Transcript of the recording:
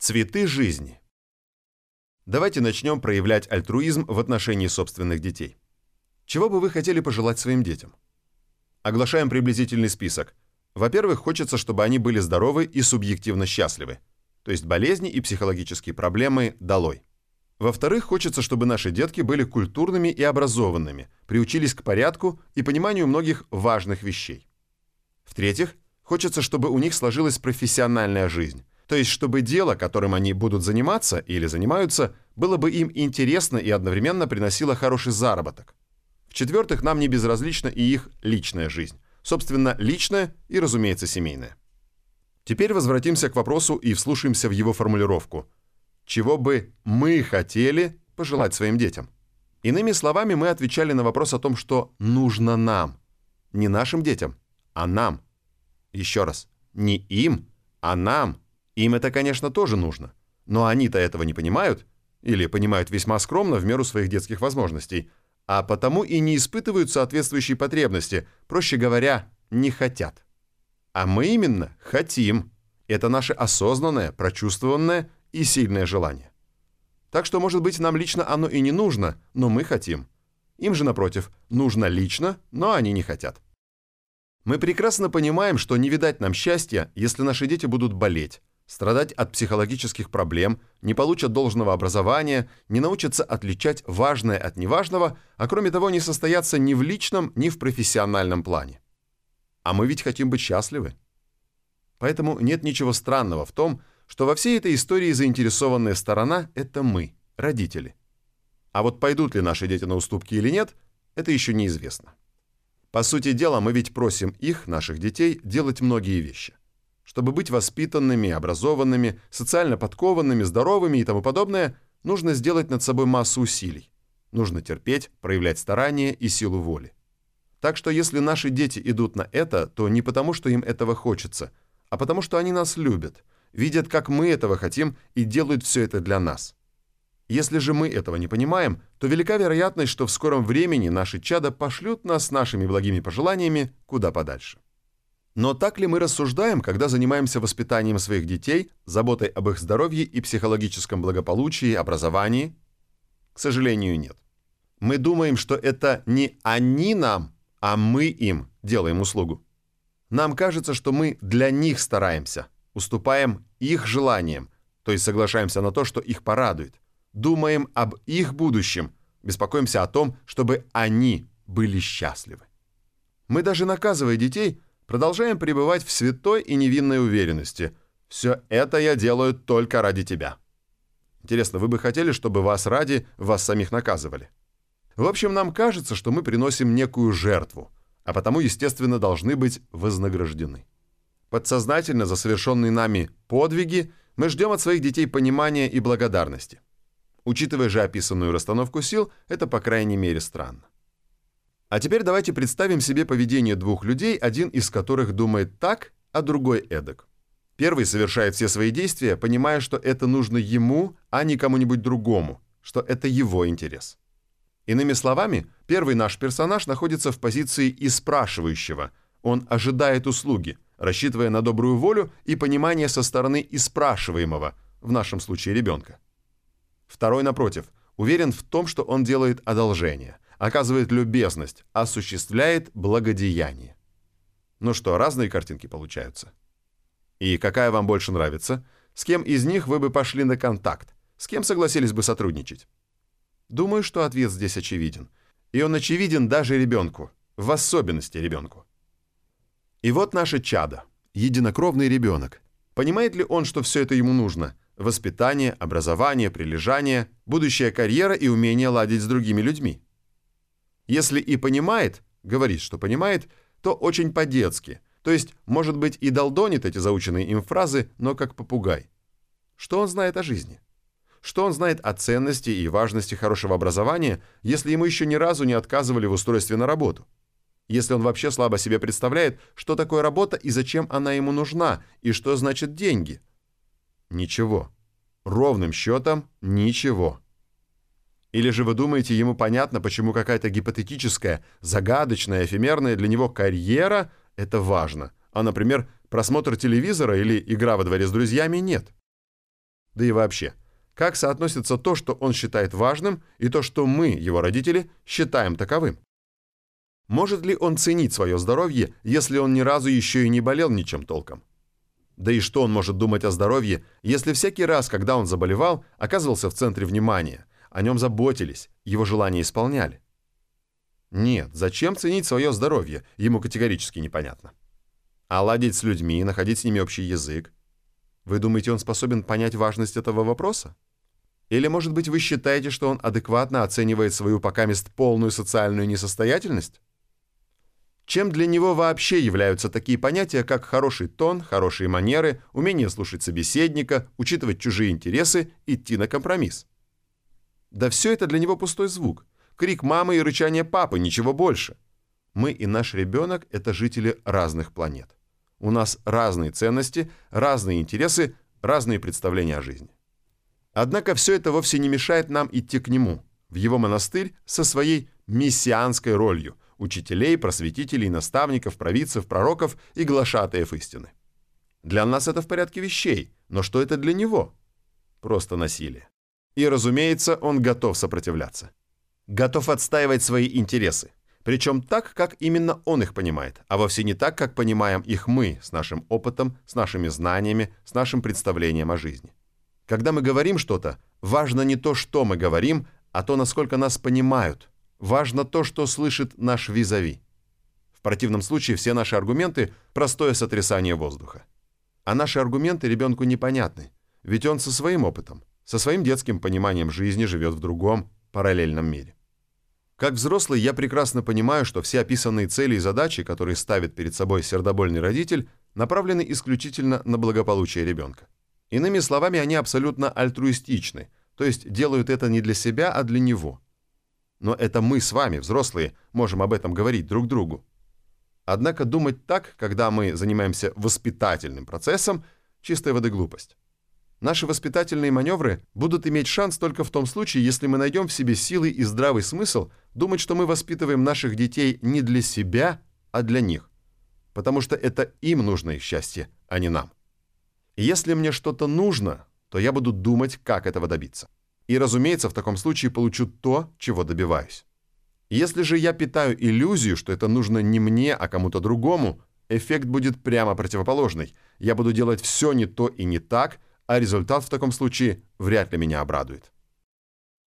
Цветы жизни. Давайте начнем проявлять альтруизм в отношении собственных детей. Чего бы вы хотели пожелать своим детям? Оглашаем приблизительный список. Во-первых, хочется, чтобы они были здоровы и субъективно счастливы. То есть болезни и психологические проблемы долой. Во-вторых, хочется, чтобы наши детки были культурными и образованными, приучились к порядку и пониманию многих важных вещей. В-третьих, хочется, чтобы у них сложилась профессиональная жизнь, то есть чтобы дело, которым они будут заниматься или занимаются, было бы им интересно и одновременно приносило хороший заработок. В-четвертых, нам не безразлична и их личная жизнь. Собственно, личная и, разумеется, семейная. Теперь возвратимся к вопросу и вслушаемся в его формулировку. Чего бы мы хотели пожелать своим детям? Иными словами, мы отвечали на вопрос о том, что нужно нам. Не нашим детям, а нам. Еще раз, не им, а нам – им это, конечно, тоже нужно. Но они-то этого не понимают, или понимают весьма скромно в меру своих детских возможностей, а потому и не испытывают соответствующей потребности, проще говоря, не хотят. А мы именно хотим. Это наше осознанное, прочувствованное и сильное желание. Так что, может быть, нам лично оно и не нужно, но мы хотим. Им же, напротив, нужно лично, но они не хотят. Мы прекрасно понимаем, что не видать нам счастья, если наши дети будут болеть, страдать от психологических проблем, не получат должного образования, не научатся отличать важное от неважного, а кроме того не состоятся ни в личном, ни в профессиональном плане. А мы ведь хотим быть счастливы. Поэтому нет ничего странного в том, что во всей этой истории заинтересованная сторона – это мы, родители. А вот пойдут ли наши дети на уступки или нет, это еще неизвестно. По сути дела, мы ведь просим их, наших детей, делать многие вещи – чтобы быть воспитанными, образованными, социально подкованными, здоровыми и тому подобное, нужно сделать над собой массу усилий. Нужно терпеть, проявлять старание и силу воли. Так что если наши дети идут на это, то не потому, что им этого хочется, а потому, что они нас любят, видят, как мы этого хотим и делают все это для нас. Если же мы этого не понимаем, то велика вероятность, что в скором времени наши чада пошлют нас с нашими благими пожеланиями куда подальше. Но так ли мы рассуждаем, когда занимаемся воспитанием своих детей, заботой об их здоровье и психологическом благополучии, образовании? К сожалению, нет. Мы думаем, что это не они нам, а мы им делаем услугу. Нам кажется, что мы для них стараемся, уступаем их желаниям, то есть соглашаемся на то, что их порадует. Думаем об их будущем, беспокоимся о том, чтобы они были счастливы. Мы даже наказывая детей – Продолжаем пребывать в святой и невинной уверенности. Все это я делаю только ради тебя. Интересно, вы бы хотели, чтобы вас ради вас самих наказывали? В общем, нам кажется, что мы приносим некую жертву, а потому, естественно, должны быть вознаграждены. Подсознательно за совершенные нами подвиги мы ждем от своих детей понимания и благодарности. Учитывая же описанную расстановку сил, это по крайней мере странно. А теперь давайте представим себе поведение двух людей, один из которых думает так, а другой эдак. Первый совершает все свои действия, понимая, что это нужно ему, а не кому-нибудь другому, что это его интерес. Иными словами, первый наш персонаж находится в позиции испрашивающего. Он ожидает услуги, рассчитывая на добрую волю и понимание со стороны испрашиваемого, в нашем случае ребенка. Второй, напротив, уверен в том, что он делает одолжение – оказывает любезность, осуществляет благодеяние. Ну что, разные картинки получаются. И какая вам больше нравится? С кем из них вы бы пошли на контакт? С кем согласились бы сотрудничать? Думаю, что ответ здесь очевиден. И он очевиден даже ребенку, в особенности ребенку. И вот наше чадо, единокровный ребенок. Понимает ли он, что все это ему нужно? Воспитание, образование, прилежание, будущая карьера и умение ладить с другими людьми. Если и понимает, говорит, что понимает, то очень по-детски, то есть, может быть, и долдонит эти заученные им фразы, но как попугай. Что он знает о жизни? Что он знает о ценности и важности хорошего образования, если ему еще ни разу не отказывали в устройстве на работу? Если он вообще слабо себе представляет, что такое работа и зачем она ему нужна, и что значит деньги? Ничего. Ровным счетом ничего. Или же вы думаете, ему понятно, почему какая-то гипотетическая, загадочная, эфемерная для него карьера – это важно, а, например, просмотр телевизора или игра во дворе с друзьями – нет? Да и вообще, как соотносится то, что он считает важным, и то, что мы, его родители, считаем таковым? Может ли он ценить свое здоровье, если он ни разу еще и не болел ничем толком? Да и что он может думать о здоровье, если всякий раз, когда он заболевал, оказывался в центре внимания, о нем заботились, его желания исполняли? Нет, зачем ценить свое здоровье, ему категорически непонятно. А ладить с людьми, находить с ними общий язык. Вы думаете, он способен понять важность этого вопроса? Или, может быть, вы считаете, что он адекватно оценивает свою покамест полную социальную несостоятельность? Чем для него вообще являются такие понятия, как хороший тон, хорошие манеры, умение слушать собеседника, учитывать чужие интересы, идти на компромисс? Да все это для него пустой звук. Крик мамы и рычание папы, ничего больше. Мы и наш ребенок – это жители разных планет. У нас разные ценности, разные интересы, разные представления о жизни. Однако все это вовсе не мешает нам идти к нему, в его монастырь со своей мессианской ролью – учителей, просветителей, наставников, провидцев, пророков и глашатаев истины. Для нас это в порядке вещей, но что это для него? Просто насилие. И, разумеется, он готов сопротивляться. Готов отстаивать свои интересы. Причем так, как именно он их понимает, а вовсе не так, как понимаем их мы, с нашим опытом, с нашими знаниями, с нашим представлением о жизни. Когда мы говорим что-то, важно не то, что мы говорим, а то, насколько нас понимают – Важно то, что слышит наш визави. В противном случае все наши аргументы – простое сотрясание воздуха. А наши аргументы ребенку непонятны, ведь он со своим опытом, со своим детским пониманием жизни живет в другом, параллельном мире. Как взрослый я прекрасно понимаю, что все описанные цели и задачи, которые ставит перед собой сердобольный родитель, направлены исключительно на благополучие ребенка. Иными словами, они абсолютно альтруистичны, то есть делают это не для себя, а для него – но это мы с вами, взрослые, можем об этом говорить друг другу. Однако думать так, когда мы занимаемся воспитательным процессом, чистая воды глупость. Наши воспитательные маневры будут иметь шанс только в том случае, если мы найдем в себе силы и здравый смысл думать, что мы воспитываем наших детей не для себя, а для них. Потому что это им нужно их счастье, а не нам. Если мне что-то нужно, то я буду думать, как этого добиться. И, разумеется, в таком случае получу то, чего добиваюсь. Если же я питаю иллюзию, что это нужно не мне, а кому-то другому, эффект будет прямо противоположный. Я буду делать все не то и не так, а результат в таком случае вряд ли меня обрадует.